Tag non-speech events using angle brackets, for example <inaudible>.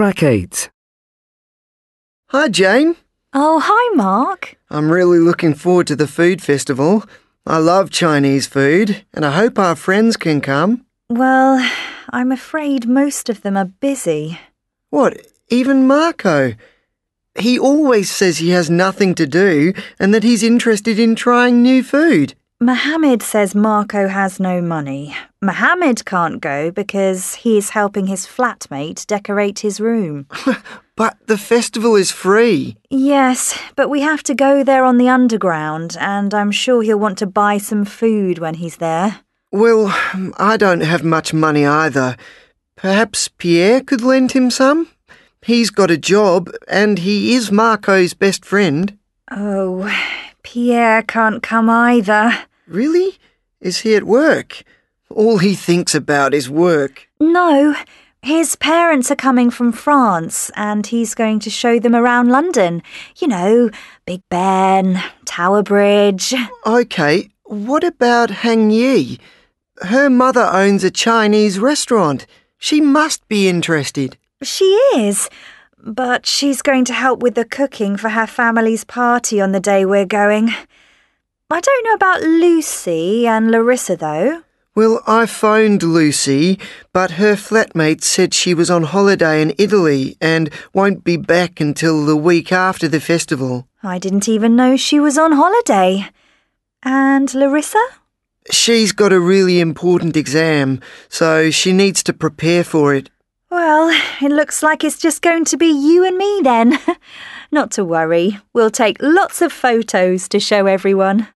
Track 8. Hi, Jane. Oh, hi, Mark. I'm really looking forward to the food festival. I love Chinese food, and I hope our friends can come. Well, I'm afraid most of them are busy. What, even Marco? He always says he has nothing to do and that he's interested in trying new food. Mohammed says Marco has no money. Mohammed can't go because he's helping his flatmate decorate his room. <laughs> But the festival is free. yes, but we have to go there on the underground, and I'm sure he'll want to buy some food when he's there. Well, I don't have much money either. Perhaps Pierre could lend him some? He's got a job and he is Marco's best friend. Oh, Pierre can't come either. Really? Is he at work? All he thinks about is work. No, his parents are coming from France and he's going to show them around London. You know, Big Ben, Tower Bridge. Okay, what about Hang Yi? Her mother owns a Chinese restaurant. She must be interested. She is, but she's going to help with the cooking for her family's party on the day we're going. I don't know about Lucy and Larissa, though. Well, I phoned Lucy, but her flatmate said she was on holiday in Italy and won't be back until the week after the festival. I didn't even know she was on holiday. And Larissa? She's got a really important exam, so she needs to prepare for it. Well, it looks like it's just going to be you and me then. <laughs> Not to worry, we'll take lots of photos to show everyone.